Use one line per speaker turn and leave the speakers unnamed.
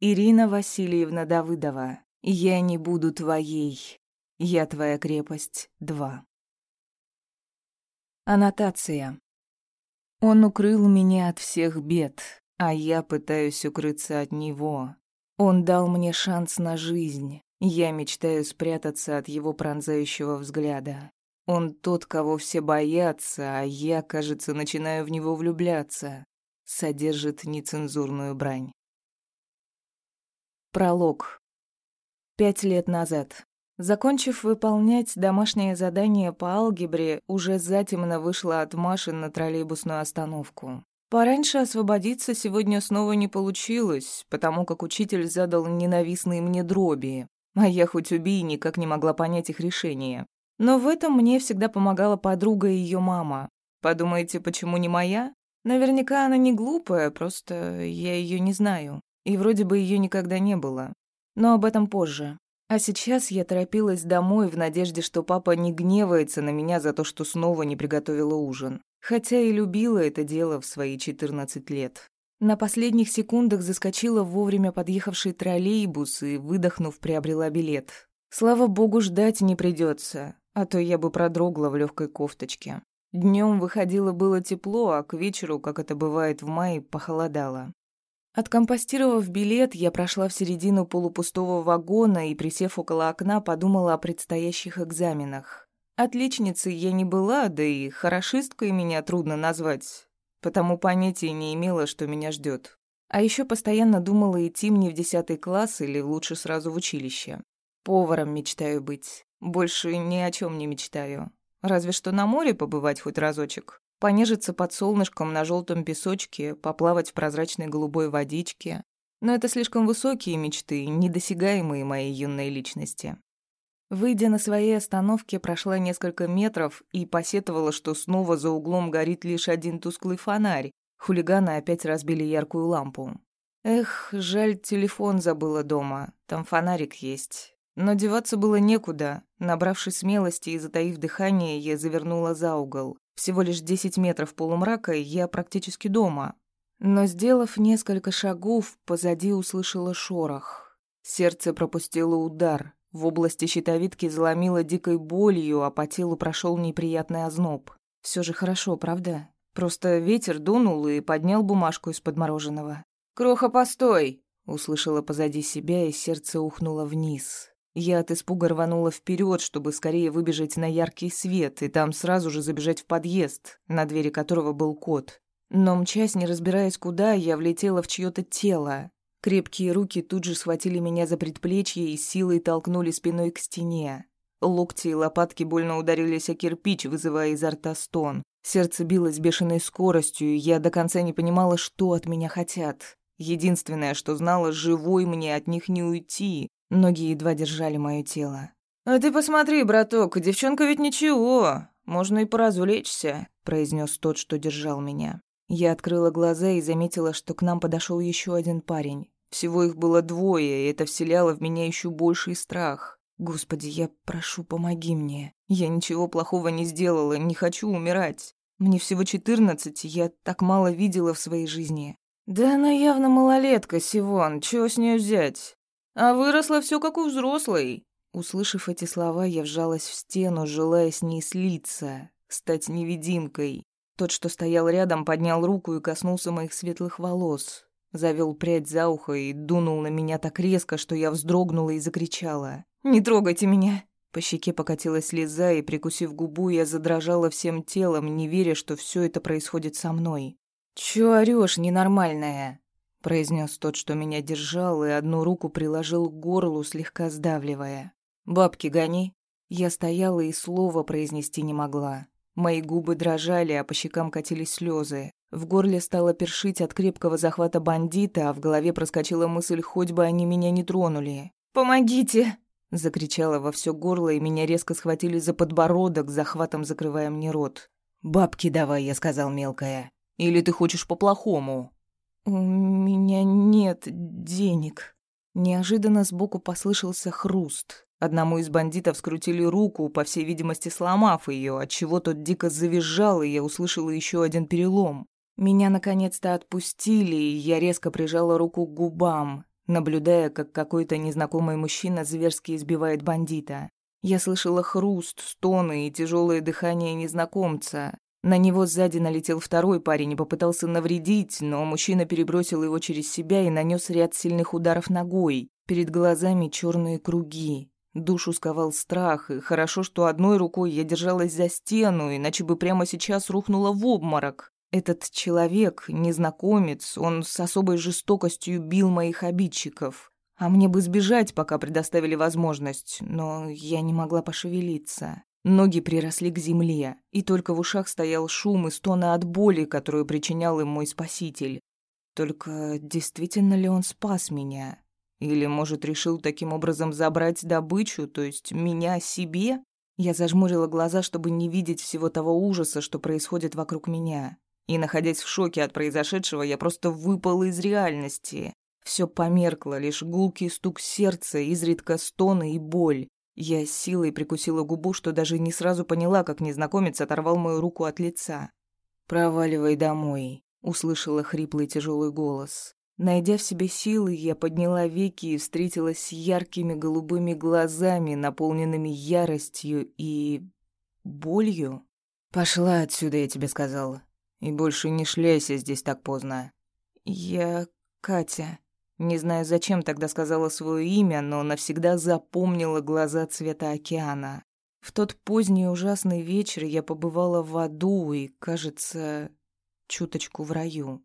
Ирина Васильевна Давыдова. Я не буду твоей. Я твоя крепость. Два. Аннотация. Он укрыл меня от всех бед, а я пытаюсь укрыться от него. Он дал мне шанс на жизнь. Я мечтаю спрятаться от его пронзающего взгляда. Он тот, кого все боятся, а я, кажется, начинаю в него влюбляться. Содержит нецензурную брань. Пролог. Пять лет назад. Закончив выполнять домашнее задание по алгебре, уже затемно вышла от Маши на троллейбусную остановку. Пораньше освободиться сегодня снова не получилось, потому как учитель задал ненавистные мне дроби, а я хоть убей никак не могла понять их решение. Но в этом мне всегда помогала подруга и ее мама. Подумаете, почему не моя? Наверняка она не глупая, просто я ее не знаю. И вроде бы ее никогда не было. Но об этом позже. А сейчас я торопилась домой в надежде, что папа не гневается на меня за то, что снова не приготовила ужин. Хотя и любила это дело в свои 14 лет. На последних секундах заскочила вовремя подъехавший троллейбус и, выдохнув, приобрела билет. Слава богу, ждать не придется а то я бы продрогла в легкой кофточке. Днем выходило было тепло, а к вечеру, как это бывает в мае, похолодало. Откомпостировав билет, я прошла в середину полупустого вагона и, присев около окна, подумала о предстоящих экзаменах. Отличницей я не была, да и хорошисткой меня трудно назвать, потому понятия не имела, что меня ждет. А еще постоянно думала идти мне в десятый класс или лучше сразу в училище. Поваром мечтаю быть. Больше ни о чем не мечтаю. Разве что на море побывать хоть разочек. Понежиться под солнышком на желтом песочке, поплавать в прозрачной голубой водичке. Но это слишком высокие мечты, недосягаемые моей юной личности. Выйдя на своей остановке, прошла несколько метров и посетовала, что снова за углом горит лишь один тусклый фонарь. Хулиганы опять разбили яркую лампу. Эх, жаль, телефон забыла дома. Там фонарик есть. Но деваться было некуда. Набравшись смелости и затаив дыхание, я завернула за угол. Всего лишь десять метров полумрака, и я практически дома. Но, сделав несколько шагов, позади услышала шорох. Сердце пропустило удар. В области щитовидки заломило дикой болью, а по телу прошел неприятный озноб. Все же хорошо, правда? Просто ветер дунул и поднял бумажку из-под мороженого. «Кроха, постой!» Услышала позади себя, и сердце ухнуло вниз. Я от испуга рванула вперед, чтобы скорее выбежать на яркий свет и там сразу же забежать в подъезд, на двери которого был кот. Но мчась, не разбираясь куда, я влетела в чьё-то тело. Крепкие руки тут же схватили меня за предплечье и силой толкнули спиной к стене. Локти и лопатки больно ударились о кирпич, вызывая изо рта стон. Сердце билось бешеной скоростью, и я до конца не понимала, что от меня хотят. Единственное, что знала, живой мне от них не уйти, Ноги едва держали мое тело. «А ты посмотри, браток, девчонка ведь ничего, можно и поразвлечься», — произнес тот, что держал меня. Я открыла глаза и заметила, что к нам подошел еще один парень. Всего их было двое, и это вселяло в меня еще больший страх. «Господи, я прошу, помоги мне. Я ничего плохого не сделала, не хочу умирать. Мне всего четырнадцать, я так мало видела в своей жизни». «Да она явно малолетка, Сивон, чего с нее взять? А выросла все как у взрослой. Услышав эти слова, я вжалась в стену, желая с ней слиться, стать невидимкой. Тот, что стоял рядом, поднял руку и коснулся моих светлых волос. Завел прядь за ухо и дунул на меня так резко, что я вздрогнула и закричала. «Не трогайте меня!» По щеке покатилась слеза, и, прикусив губу, я задрожала всем телом, не веря, что все это происходит со мной. «Чё орёшь, ненормальная?» — произнес тот, что меня держал, и одну руку приложил к горлу, слегка сдавливая. «Бабки гони». Я стояла и слова произнести не могла. Мои губы дрожали, а по щекам катились слезы. В горле стало першить от крепкого захвата бандита, а в голове проскочила мысль, хоть бы они меня не тронули. «Помогите!» — закричала во все горло, и меня резко схватили за подбородок, захватом закрывая мне рот. «Бабки давай», — я сказал мелкая. «Или ты хочешь по-плохому?» «У меня нет денег». Неожиданно сбоку послышался хруст. Одному из бандитов скрутили руку, по всей видимости, сломав ее, отчего тот дико завизжал, и я услышала еще один перелом. Меня наконец-то отпустили, и я резко прижала руку к губам. наблюдая, как какой-то незнакомый мужчина зверски избивает бандита. Я слышала хруст, стоны и тяжелое дыхание незнакомца. На него сзади налетел второй парень и попытался навредить, но мужчина перебросил его через себя и нанес ряд сильных ударов ногой. Перед глазами черные круги. Душу сковал страх, и хорошо, что одной рукой я держалась за стену, иначе бы прямо сейчас рухнула в обморок. Этот человек, незнакомец, он с особой жестокостью бил моих обидчиков. А мне бы сбежать, пока предоставили возможность, но я не могла пошевелиться. Ноги приросли к земле, и только в ушах стоял шум и стоны от боли, которую причинял им мой спаситель. Только действительно ли он спас меня? Или, может, решил таким образом забрать добычу, то есть меня себе? Я зажмурила глаза, чтобы не видеть всего того ужаса, что происходит вокруг меня. И, находясь в шоке от произошедшего, я просто выпала из реальности. Все померкло, лишь гулкий стук сердца, изредка стоны и боль. Я с силой прикусила губу, что даже не сразу поняла, как незнакомец оторвал мою руку от лица. «Проваливай домой», — услышала хриплый тяжелый голос. Найдя в себе силы, я подняла веки и встретилась с яркими голубыми глазами, наполненными яростью и... болью. «Пошла отсюда, я тебе сказала. И больше не шляйся здесь так поздно. Я Катя. Не знаю, зачем тогда сказала свое имя, но навсегда запомнила глаза цвета океана. В тот поздний ужасный вечер я побывала в аду и, кажется, чуточку в раю.